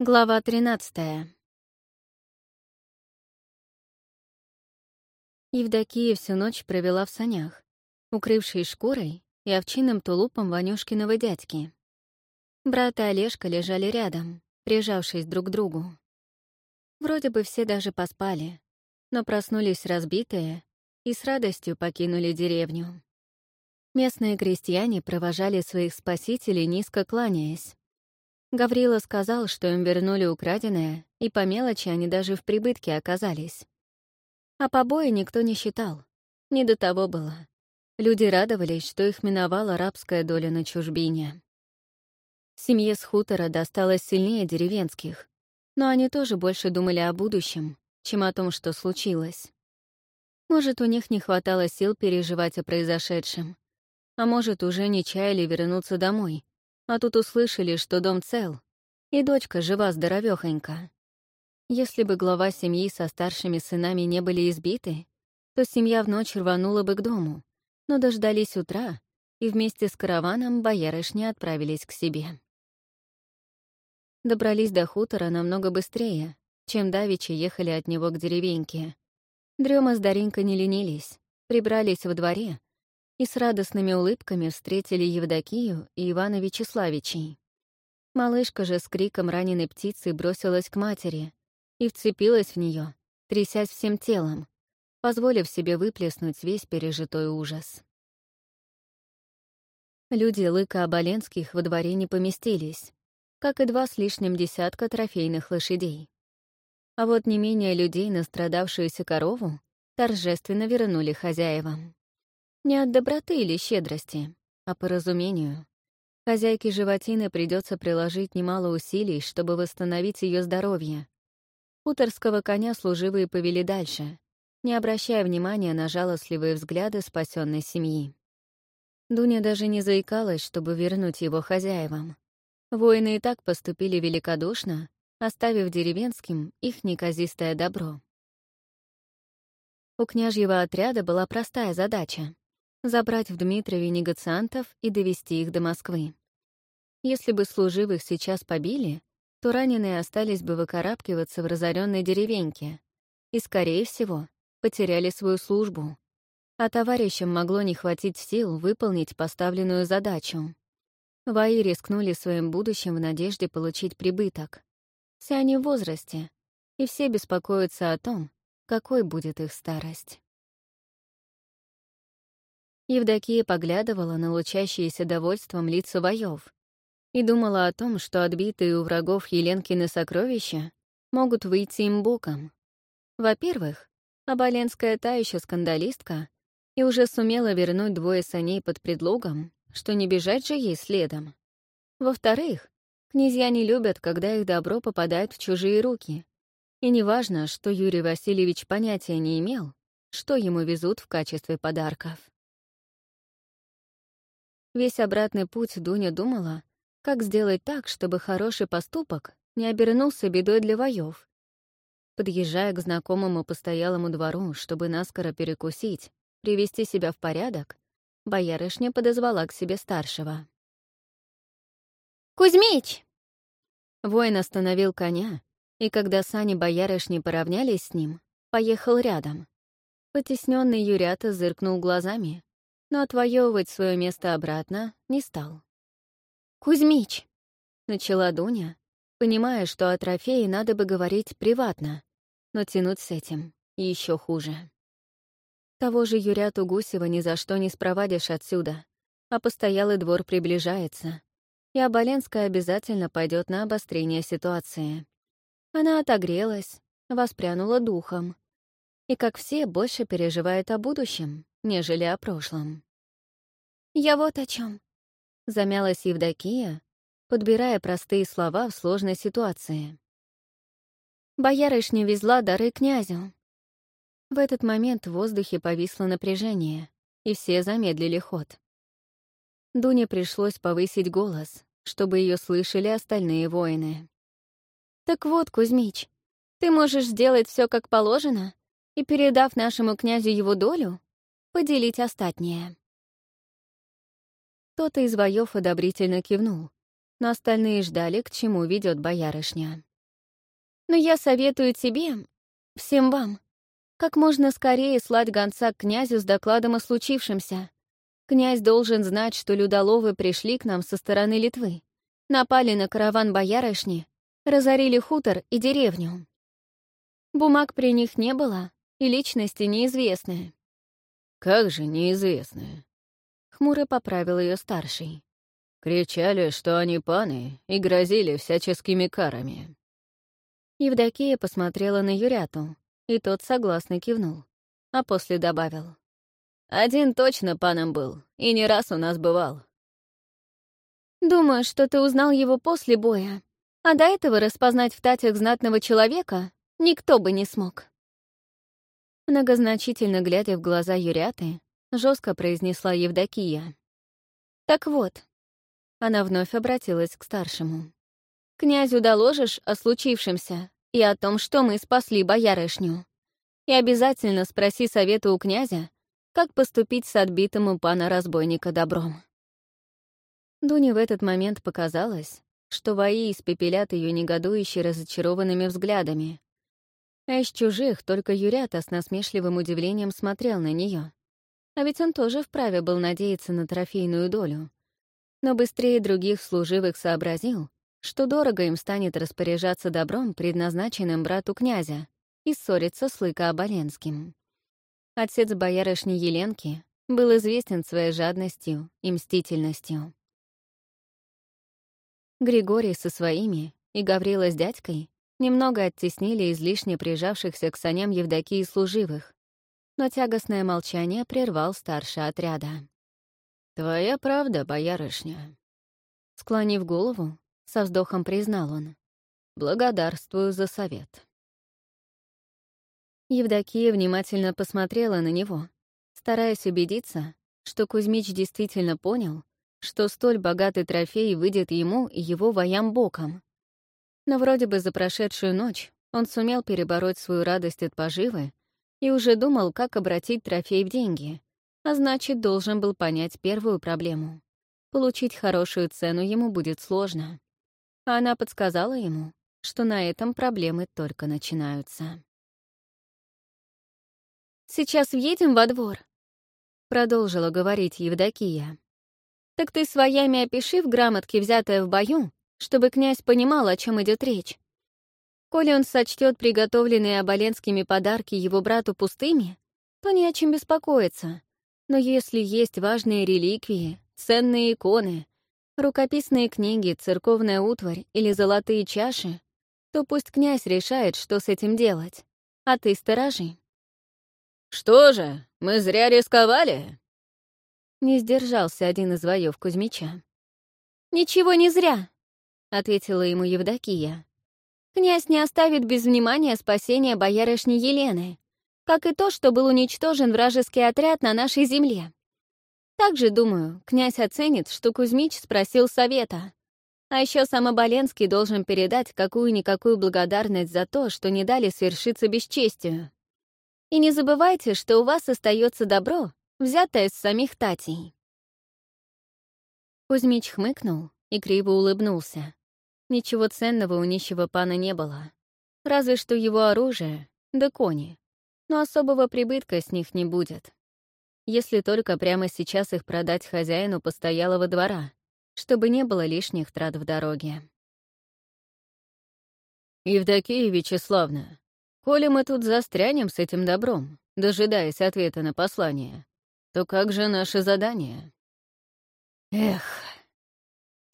Глава 13 Евдокия всю ночь провела в санях, укрывшись шкурой и овчинным тулупом Ванюшкиного дядьки. Брат и Олежка лежали рядом, прижавшись друг к другу. Вроде бы все даже поспали, но проснулись разбитые и с радостью покинули деревню. Местные крестьяне провожали своих спасителей, низко кланяясь. Гаврила сказал, что им вернули украденное, и по мелочи они даже в прибытке оказались. А побои никто не считал. Не до того было. Люди радовались, что их миновала рабская доля на чужбине. Семье с хутора досталось сильнее деревенских, но они тоже больше думали о будущем, чем о том, что случилось. Может, у них не хватало сил переживать о произошедшем, а может, уже не чаяли вернуться домой, а тут услышали, что дом цел, и дочка жива-здоровёхонька. Если бы глава семьи со старшими сынами не были избиты, то семья в ночь рванула бы к дому, но дождались утра, и вместе с караваном боярышни отправились к себе. Добрались до хутора намного быстрее, чем давичи ехали от него к деревеньке. Дрема с Даринкой не ленились, прибрались во дворе, и с радостными улыбками встретили Евдокию и Ивана Вячеславичей. Малышка же с криком раненой птицы бросилась к матери и вцепилась в нее, трясясь всем телом, позволив себе выплеснуть весь пережитой ужас. Люди Лыка Оболенских во дворе не поместились, как и два с лишним десятка трофейных лошадей. А вот не менее людей, настрадавшуюся корову, торжественно вернули хозяевам. Не от доброты или щедрости, а по разумению. Хозяйке животины придется приложить немало усилий, чтобы восстановить ее здоровье. Хуторского коня служивые повели дальше, не обращая внимания на жалостливые взгляды спасенной семьи. Дуня даже не заикалась, чтобы вернуть его хозяевам. Воины и так поступили великодушно, оставив деревенским их неказистое добро. У княжьего отряда была простая задача забрать в Дмитрове негациантов и довести их до Москвы. Если бы служивых сейчас побили, то раненые остались бы выкарабкиваться в разоренной деревеньке и, скорее всего, потеряли свою службу. А товарищам могло не хватить сил выполнить поставленную задачу. Вои рискнули своим будущим в надежде получить прибыток. Все они в возрасте, и все беспокоятся о том, какой будет их старость. Евдокия поглядывала на лучащиеся довольством лица воев и думала о том, что отбитые у врагов Еленкины сокровища могут выйти им боком. Во-первых, Абаленская та еще скандалистка и уже сумела вернуть двое саней под предлогом, что не бежать же ей следом. Во-вторых, князья не любят, когда их добро попадает в чужие руки. И неважно, что Юрий Васильевич понятия не имел, что ему везут в качестве подарков. Весь обратный путь Дуня думала, как сделать так, чтобы хороший поступок не обернулся бедой для воев. Подъезжая к знакомому постоялому двору, чтобы наскоро перекусить, привести себя в порядок, боярышня подозвала к себе старшего. «Кузьмич!» Воин остановил коня, и когда сани боярышни поравнялись с ним, поехал рядом. Потесненный Юрята зыркнул глазами, но отвоевывать свое место обратно не стал. «Кузьмич!» — начала Дуня, понимая, что о трофее надо бы говорить приватно, но тянуть с этим еще хуже. Того же Юряту Гусева ни за что не спровадишь отсюда, а постоялый двор приближается, и Оболенская обязательно пойдет на обострение ситуации. Она отогрелась, воспрянула духом, и, как все, больше переживает о будущем, нежели о прошлом. «Я вот о чем, замялась Евдокия, подбирая простые слова в сложной ситуации. Боярышня везла дары князю. В этот момент в воздухе повисло напряжение, и все замедлили ход. Дуне пришлось повысить голос, чтобы ее слышали остальные воины. «Так вот, Кузьмич, ты можешь сделать все как положено и, передав нашему князю его долю, поделить остатнее. Кто-то из воев одобрительно кивнул, но остальные ждали, к чему ведет боярышня. Но я советую тебе, всем вам, как можно скорее слать гонца к князю с докладом о случившемся. Князь должен знать, что людоловы пришли к нам со стороны Литвы, напали на караван боярышни, разорили хутор и деревню. Бумаг при них не было, и личности неизвестны. «Как же неизвестные?» — хмуро поправил ее старший. Кричали, что они паны, и грозили всяческими карами. Евдокия посмотрела на Юряту, и тот согласно кивнул, а после добавил. «Один точно паном был, и не раз у нас бывал». «Думаю, что ты узнал его после боя, а до этого распознать в татях знатного человека никто бы не смог». Многозначительно глядя в глаза Юряты, жестко произнесла Евдокия. «Так вот, она вновь обратилась к старшему. «Князю доложишь о случившемся и о том, что мы спасли боярышню. И обязательно спроси совета у князя, как поступить с отбитым у пана-разбойника добром». Дуне в этот момент показалось, что вои испепелят ее негодующе разочарованными взглядами. А из чужих только Юрята с насмешливым удивлением смотрел на нее. А ведь он тоже вправе был надеяться на трофейную долю но быстрее других служивых сообразил, что дорого им станет распоряжаться добром, предназначенным брату князя, и ссориться с Лыка Оболенским. Отец боярышни Еленки был известен своей жадностью и мстительностью. Григорий со своими и Гаврила с дядькой немного оттеснили излишне прижавшихся к саням Евдокии служивых, но тягостное молчание прервал старший отряда. «Твоя правда, боярышня». Склонив голову, со вздохом признал он. «Благодарствую за совет». Евдокия внимательно посмотрела на него, стараясь убедиться, что Кузьмич действительно понял, что столь богатый трофей выйдет ему и его воям боком. Но вроде бы за прошедшую ночь он сумел перебороть свою радость от поживы и уже думал, как обратить трофей в деньги, а значит, должен был понять первую проблему. Получить хорошую цену ему будет сложно. А она подсказала ему, что на этом проблемы только начинаются. «Сейчас въедем во двор», — продолжила говорить Евдокия. «Так ты своями опиши в грамотке, взятое в бою, чтобы князь понимал, о чем идет речь. Коли он сочтет приготовленные оболенскими подарки его брату пустыми, то не о чем беспокоиться. Но если есть важные реликвии, ценные иконы, рукописные книги, церковная утварь или золотые чаши, то пусть князь решает, что с этим делать. А ты сторожи. «Что же, мы зря рисковали?» Не сдержался один из воев Кузьмича. «Ничего не зря», — ответила ему Евдокия. «Князь не оставит без внимания спасения боярышни Елены, как и то, что был уничтожен вражеский отряд на нашей земле. Также, думаю, князь оценит, что Кузьмич спросил совета. А еще сам Оболенский должен передать какую-никакую благодарность за то, что не дали свершиться бесчестию. И не забывайте, что у вас остается добро, взятое с самих Татей. Кузьмич хмыкнул и криво улыбнулся. Ничего ценного у нищего пана не было. Разве что его оружие, да кони но особого прибытка с них не будет. Если только прямо сейчас их продать хозяину постоялого двора, чтобы не было лишних трат в дороге. «Евдокия Вячеславна, коли мы тут застрянем с этим добром, дожидаясь ответа на послание, то как же наше задание?» «Эх...»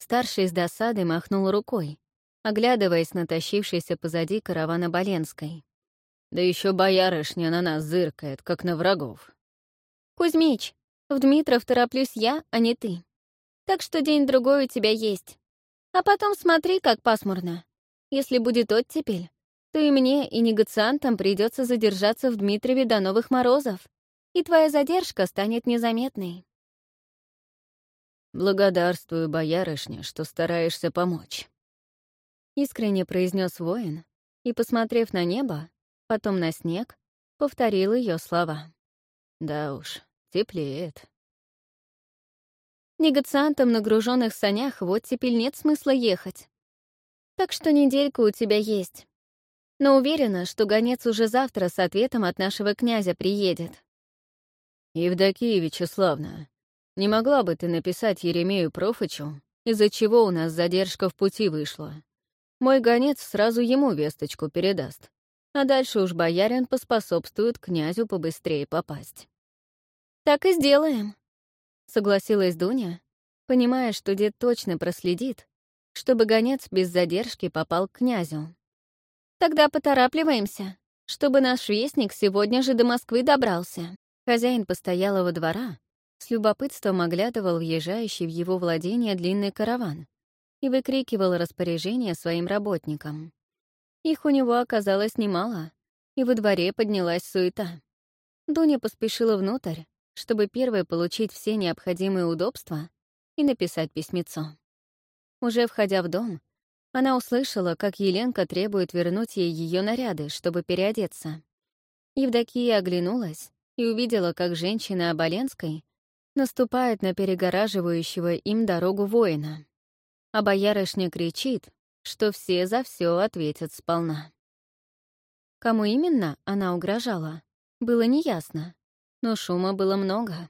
Старший с досады махнул рукой, оглядываясь на тащившийся позади каравана Боленской. Да еще боярышня на нас зыркает, как на врагов. Кузьмич, в Дмитров тороплюсь я, а не ты. Так что день-другой у тебя есть. А потом смотри, как пасмурно. Если будет оттепель, то и мне, и негациантам придется задержаться в Дмитрове до новых морозов, и твоя задержка станет незаметной. «Благодарствую, боярышня, что стараешься помочь», — искренне произнес воин, и, посмотрев на небо, потом на снег, повторил ее слова. «Да уж, теплеет». Негациантам на груженных санях вот теперь нет смысла ехать. Так что неделька у тебя есть. Но уверена, что гонец уже завтра с ответом от нашего князя приедет. Евдокия Вячеславна, не могла бы ты написать Еремею Профычу, из-за чего у нас задержка в пути вышла? Мой гонец сразу ему весточку передаст, а дальше уж боярин поспособствует князю побыстрее попасть. «Так и сделаем», — согласилась Дуня, понимая, что дед точно проследит, чтобы гонец без задержки попал к князю. «Тогда поторапливаемся, чтобы наш вестник сегодня же до Москвы добрался». Хозяин постоялого двора с любопытством оглядывал въезжающий в его владение длинный караван и выкрикивал распоряжения своим работникам. Их у него оказалось немало, и во дворе поднялась суета. Дуня поспешила внутрь, чтобы первой получить все необходимые удобства и написать письмецо. Уже входя в дом, она услышала, как Еленка требует вернуть ей ее наряды, чтобы переодеться. Евдокия оглянулась и увидела, как женщина Оболенской наступает на перегораживающего им дорогу воина. А боярышня кричит, что все за все ответят сполна. Кому именно она угрожала, было неясно, но шума было много.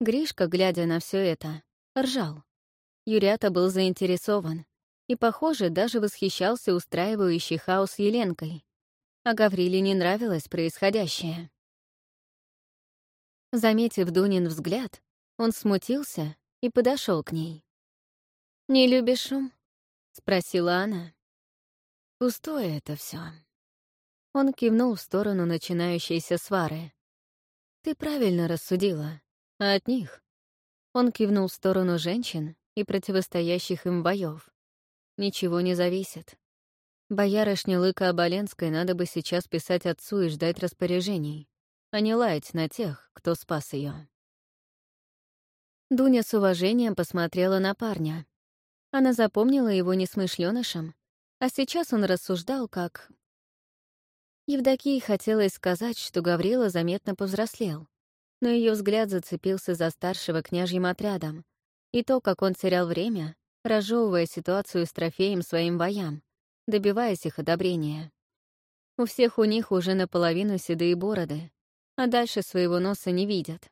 Гришка, глядя на все это, ржал. Юрята был заинтересован и, похоже, даже восхищался устраивающей хаос Еленкой. А Гавриле не нравилось происходящее. Заметив Дунин взгляд, он смутился и подошел к ней. «Не любишь шум?» — спросила она. «Пустое это все. Он кивнул в сторону начинающейся свары. «Ты правильно рассудила. А от них?» Он кивнул в сторону женщин и противостоящих им боев. «Ничего не зависит. Боярышне Лыка Оболенской надо бы сейчас писать отцу и ждать распоряжений а не лаять на тех, кто спас ее. Дуня с уважением посмотрела на парня. Она запомнила его несмышленышем, а сейчас он рассуждал как... Евдокии хотелось сказать, что Гаврила заметно повзрослел, но ее взгляд зацепился за старшего княжьим отрядом, и то, как он терял время, разжевывая ситуацию с трофеем своим боям, добиваясь их одобрения. У всех у них уже наполовину седые бороды, а дальше своего носа не видят.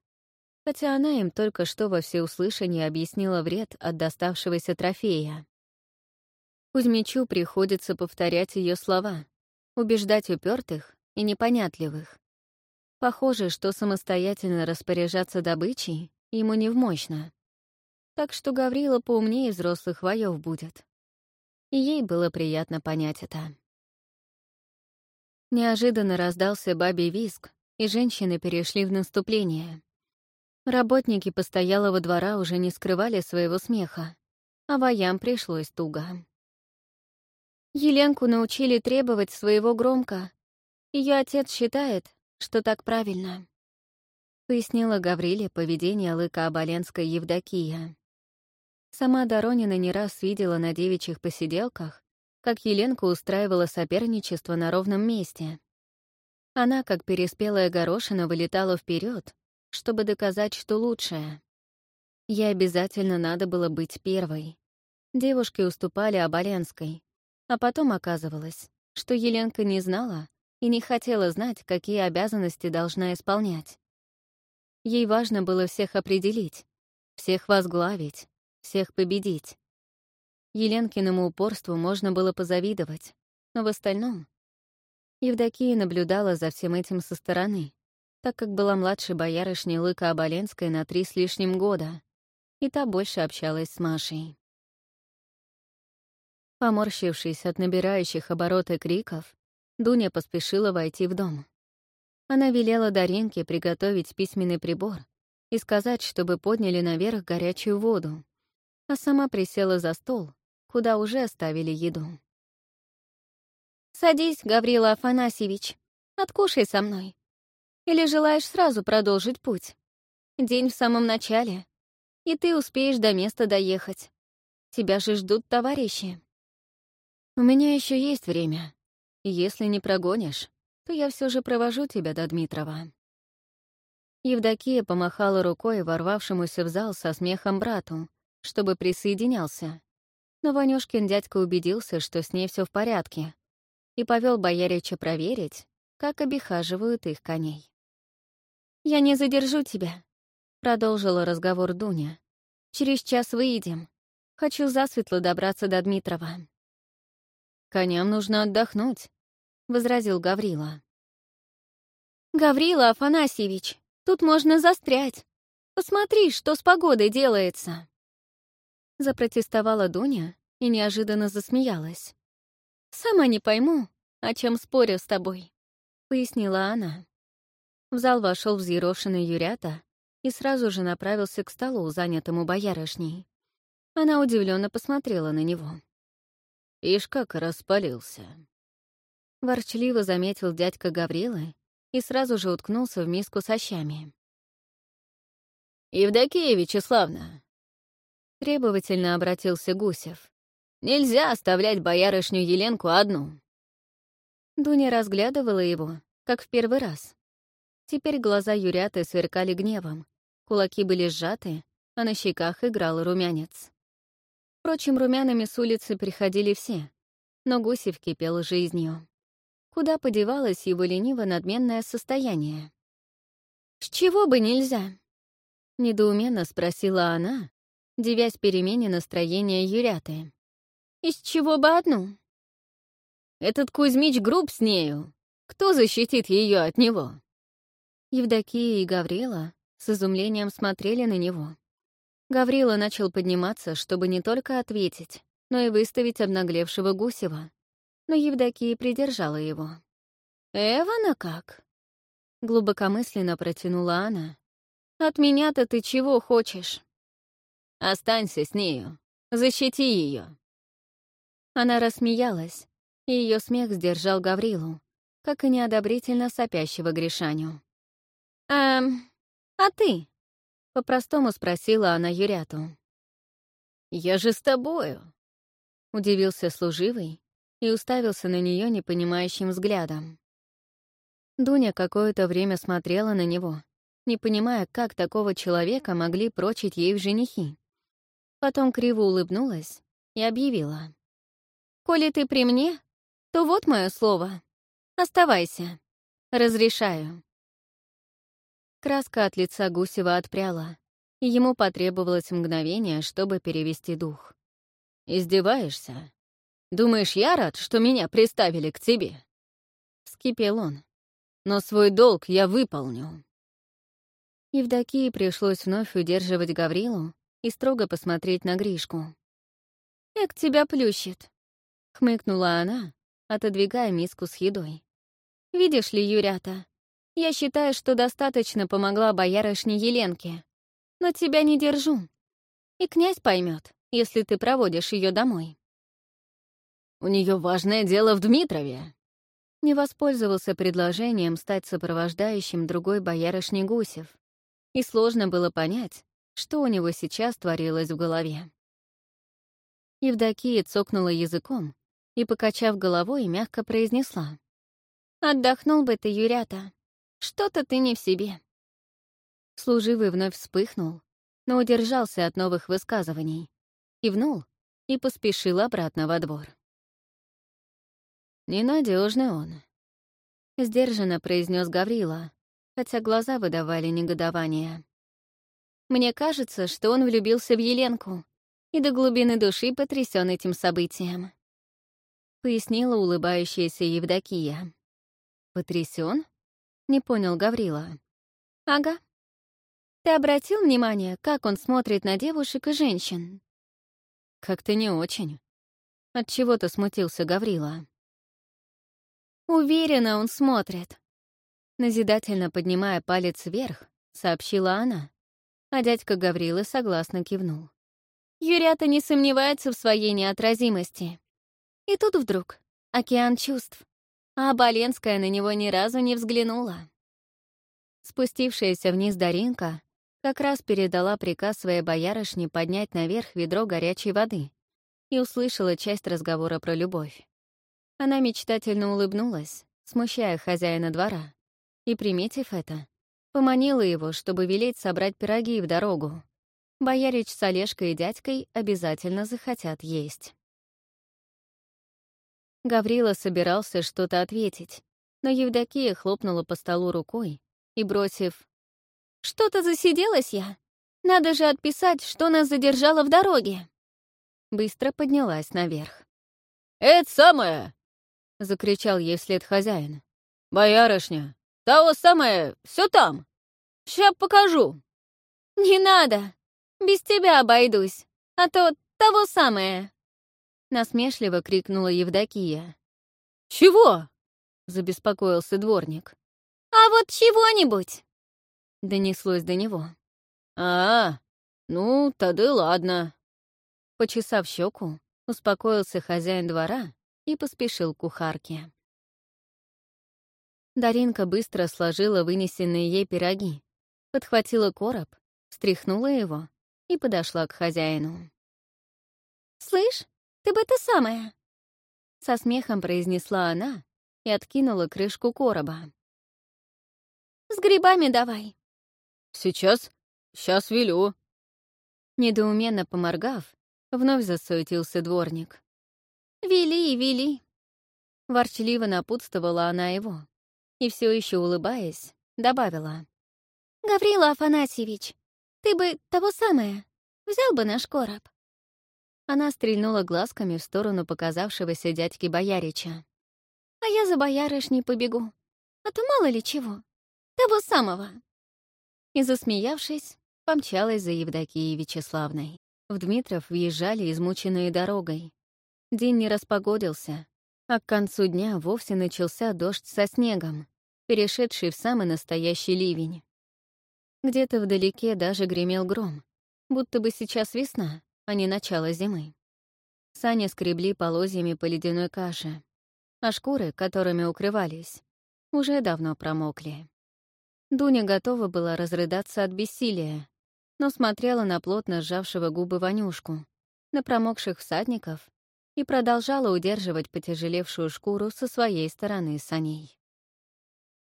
Хотя она им только что во всеуслышание объяснила вред от доставшегося трофея. Кузьмичу приходится повторять ее слова, убеждать упертых и непонятливых. Похоже, что самостоятельно распоряжаться добычей ему не вмощно. Так что Гаврила поумнее взрослых воев будет. И ей было приятно понять это. Неожиданно раздался бабий виск, и женщины перешли в наступление. Работники постоялого двора уже не скрывали своего смеха, а воям пришлось туго. Еленку научили требовать своего громко. Ее отец считает, что так правильно. Пояснила Гавриле поведение лыка Оболенской Евдокия. Сама Доронина не раз видела на девичьих посиделках, как Еленка устраивала соперничество на ровном месте, она, как переспелая горошина, вылетала вперед, чтобы доказать, что лучшее. Ей обязательно надо было быть первой. Девушки уступали Оболенской, а потом оказывалось, что Еленка не знала и не хотела знать, какие обязанности должна исполнять. Ей важно было всех определить, всех возглавить, всех победить. Еленкиному упорству можно было позавидовать, но в остальном Евдокия наблюдала за всем этим со стороны, так как была младшей боярышней Лыка Оболенской на три с лишним года, и та больше общалась с Машей. Поморщившись от набирающих обороты криков, Дуня поспешила войти в дом. Она велела Даринке приготовить письменный прибор и сказать, чтобы подняли наверх горячую воду, а сама присела за стол, куда уже оставили еду. «Садись, Гаврила Афанасьевич, откушай со мной. Или желаешь сразу продолжить путь? День в самом начале, и ты успеешь до места доехать. Тебя же ждут товарищи». «У меня еще есть время. Если не прогонишь, то я все же провожу тебя до Дмитрова». Евдокия помахала рукой ворвавшемуся в зал со смехом брату, чтобы присоединялся. Но Ванюшкин дядька убедился, что с ней все в порядке, и повел боярича проверить, как обихаживают их коней. «Я не задержу тебя», — продолжила разговор Дуня. «Через час выйдем. Хочу засветло добраться до Дмитрова». «Коням нужно отдохнуть», — возразил Гаврила. «Гаврила Афанасьевич, тут можно застрять. Посмотри, что с погодой делается!» Запротестовала Дуня и неожиданно засмеялась. «Сама не пойму, о чем спорю с тобой», — пояснила она. В зал вошел взъерошенный Юрята и сразу же направился к столу, занятому боярышней. Она удивленно посмотрела на него. «Ишь, как распалился!» Ворчливо заметил дядька Гаврилы и сразу же уткнулся в миску со щами. «Евдокия Вячеславна!» Требовательно обратился Гусев. «Нельзя оставлять боярышню Еленку одну!» Дуня разглядывала его, как в первый раз. Теперь глаза Юряты сверкали гневом, кулаки были сжаты, а на щеках играл румянец. Впрочем, румянами с улицы приходили все, но Гусев кипел жизнью. Куда подевалось его лениво-надменное состояние? «С чего бы нельзя?» — недоуменно спросила она, девясь перемене настроения Юряты. «Из чего бы одну?» «Этот Кузьмич груб с нею. Кто защитит ее от него?» Евдокия и Гаврила с изумлением смотрели на него. Гаврила начал подниматься, чтобы не только ответить, но и выставить обнаглевшего Гусева. Но Евдокия придержала его. «Эвана как?» Глубокомысленно протянула она. «От меня-то ты чего хочешь?» «Останься с нею. Защити ее. Она рассмеялась, и ее смех сдержал Гаврилу, как и неодобрительно сопящего Гришаню. «Эм, а ты?» — по-простому спросила она Юряту. «Я же с тобою», — удивился служивый и уставился на нее непонимающим взглядом. Дуня какое-то время смотрела на него, не понимая, как такого человека могли прочить ей в женихи. Потом криво улыбнулась и объявила. «Коли ты при мне, то вот мое слово. Оставайся. Разрешаю». Краска от лица Гусева отпряла, и ему потребовалось мгновение, чтобы перевести дух. «Издеваешься? Думаешь, я рад, что меня приставили к тебе?» Скипел он. «Но свой долг я выполню». Евдокии пришлось вновь удерживать Гаврилу и строго посмотреть на Гришку. «Эк, тебя плющит», — хмыкнула она, отодвигая миску с едой. «Видишь ли, Юрята, я считаю, что достаточно помогла боярышне Еленке. Но тебя не держу. И князь поймет, если ты проводишь ее домой. У нее важное дело в Дмитрове. Не воспользовался предложением стать сопровождающим другой боярышни Гусев. И сложно было понять, что у него сейчас творилось в голове. Евдокия цокнула языком и, покачав головой, мягко произнесла. «Отдохнул бы ты, Юрята. Что-то ты не в себе». Служивый вновь вспыхнул, но удержался от новых высказываний, кивнул и поспешил обратно во двор. Ненадежный он», — сдержанно произнес Гаврила, хотя глаза выдавали негодование. «Мне кажется, что он влюбился в Еленку и до глубины души потрясен этим событием», — пояснила улыбающаяся Евдокия. «Потрясен? Не понял Гаврила. Ага. Ты обратил внимание, как он смотрит на девушек и женщин? Как-то не очень. От чего то смутился Гаврила. Уверена, он смотрит. Назидательно поднимая палец вверх, сообщила она, а дядька Гаврила согласно кивнул. Юрята не сомневается в своей неотразимости. И тут вдруг океан чувств а Боленская на него ни разу не взглянула. Спустившаяся вниз Даринка как раз передала приказ своей боярышне поднять наверх ведро горячей воды и услышала часть разговора про любовь. Она мечтательно улыбнулась, смущая хозяина двора, и, приметив это, поманила его, чтобы велеть собрать пироги в дорогу. Боярич с Олежкой и дядькой обязательно захотят есть. Гаврила собирался что-то ответить, но Евдокия хлопнула по столу рукой и, бросив «Что-то засиделась я. Надо же отписать, что нас задержало в дороге». Быстро поднялась наверх. «Это самое!» — закричал ей вслед хозяин. «Боярышня, того самое, все там. Ща покажу». «Не надо! Без тебя обойдусь, а то того самое!» Насмешливо крикнула Евдокия. «Чего?» — забеспокоился дворник. «А вот чего-нибудь!» — донеслось до него. «А, ну, тогда ладно». Почесав щеку, успокоился хозяин двора и поспешил к кухарке. Даринка быстро сложила вынесенные ей пироги, подхватила короб, стряхнула его и подошла к хозяину. «Слышь, ты бы это самое!» Со смехом произнесла она и откинула крышку короба. «С грибами давай!» «Сейчас, сейчас велю!» Недоуменно поморгав, вновь засуетился дворник. «Вели, вели!» Ворчливо напутствовала она его и, все еще улыбаясь, добавила. «Гаврила Афанасьевич, ты бы того самое, взял бы наш короб». Она стрельнула глазками в сторону показавшегося дядьки Боярича. «А я за боярышней побегу, а то мало ли чего, того самого». И, засмеявшись, помчалась за Евдокией Вячеславной. В Дмитров въезжали измученные дорогой. День не распогодился, а к концу дня вовсе начался дождь со снегом, перешедший в самый настоящий ливень. Где-то вдалеке даже гремел гром, будто бы сейчас весна, а не начало зимы. Сани скребли полозьями по ледяной каше, а шкуры, которыми укрывались, уже давно промокли. Дуня готова была разрыдаться от бессилия, но смотрела на плотно сжавшего губы Ванюшку, на промокших всадников и продолжала удерживать потяжелевшую шкуру со своей стороны саней.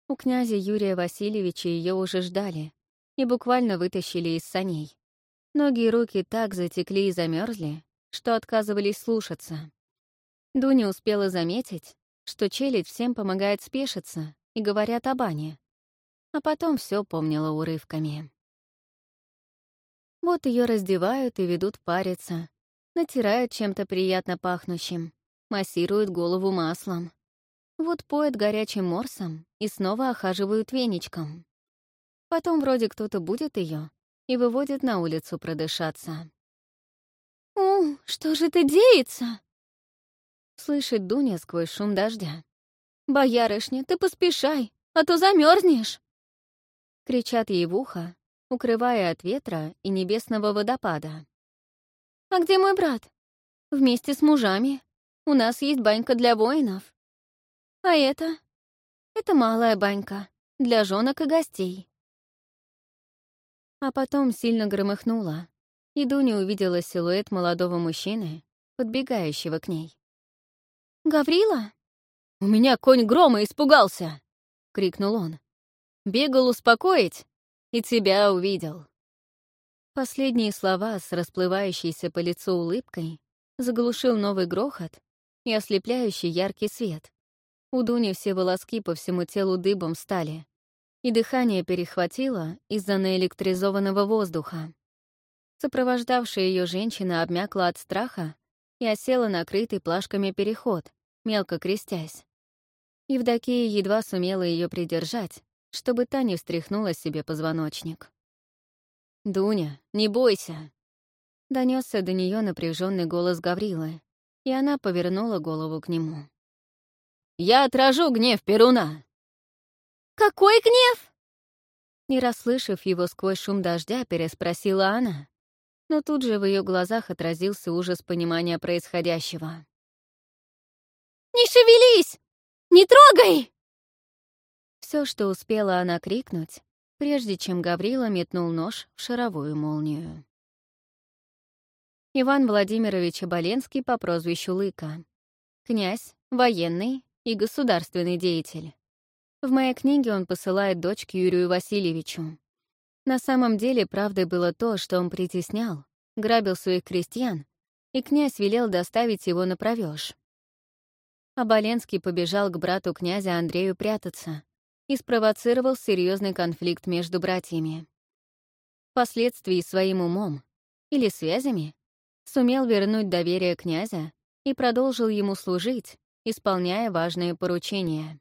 У князя Юрия Васильевича ее уже ждали и буквально вытащили из саней. Ноги и руки так затекли и замерзли, что отказывались слушаться. Дуня успела заметить, что челядь всем помогает спешиться и говорят о бане. А потом все помнила урывками. Вот ее раздевают и ведут париться, натирают чем-то приятно пахнущим, массируют голову маслом. Вот поют горячим морсом и снова охаживают веничком. Потом вроде кто-то будет ее и выводит на улицу продышаться. «О, что же это деется?» Слышит Дуня сквозь шум дождя. «Боярышня, ты поспешай, а то замерзнешь!» Кричат ей в ухо, укрывая от ветра и небесного водопада. «А где мой брат?» «Вместе с мужами. У нас есть банька для воинов. А это? Это малая банька для женок и гостей. А потом сильно громыхнуло, и Дуня увидела силуэт молодого мужчины, подбегающего к ней. «Гаврила?» «У меня конь грома испугался!» — крикнул он. «Бегал успокоить, и тебя увидел». Последние слова с расплывающейся по лицу улыбкой заглушил новый грохот и ослепляющий яркий свет. У Дуни все волоски по всему телу дыбом стали, и дыхание перехватило из-за наэлектризованного воздуха. Сопровождавшая ее женщина обмякла от страха и осела на крытый плашками переход, мелко крестясь. Евдокия едва сумела ее придержать, чтобы та не встряхнула себе позвоночник. «Дуня, не бойся!» Донесся до нее напряженный голос Гаврилы, и она повернула голову к нему. «Я отражу гнев Перуна!» «Какой гнев?» Не расслышав его сквозь шум дождя, переспросила она. Но тут же в ее глазах отразился ужас понимания происходящего. «Не шевелись! Не трогай!» Все, что успела она крикнуть, прежде чем Гаврила метнул нож в шаровую молнию. Иван Владимирович Оболенский по прозвищу Лыка. Князь, военный и государственный деятель. В моей книге он посылает дочь Юрию Васильевичу. На самом деле правдой было то, что он притеснял, грабил своих крестьян, и князь велел доставить его на провёж. а Боленский побежал к брату князя Андрею прятаться и спровоцировал серьезный конфликт между братьями. Впоследствии своим умом или связями сумел вернуть доверие князя и продолжил ему служить, исполняя важные поручения.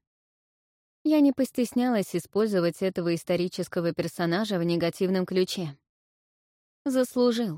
Я не постеснялась использовать этого исторического персонажа в негативном ключе. Заслужил.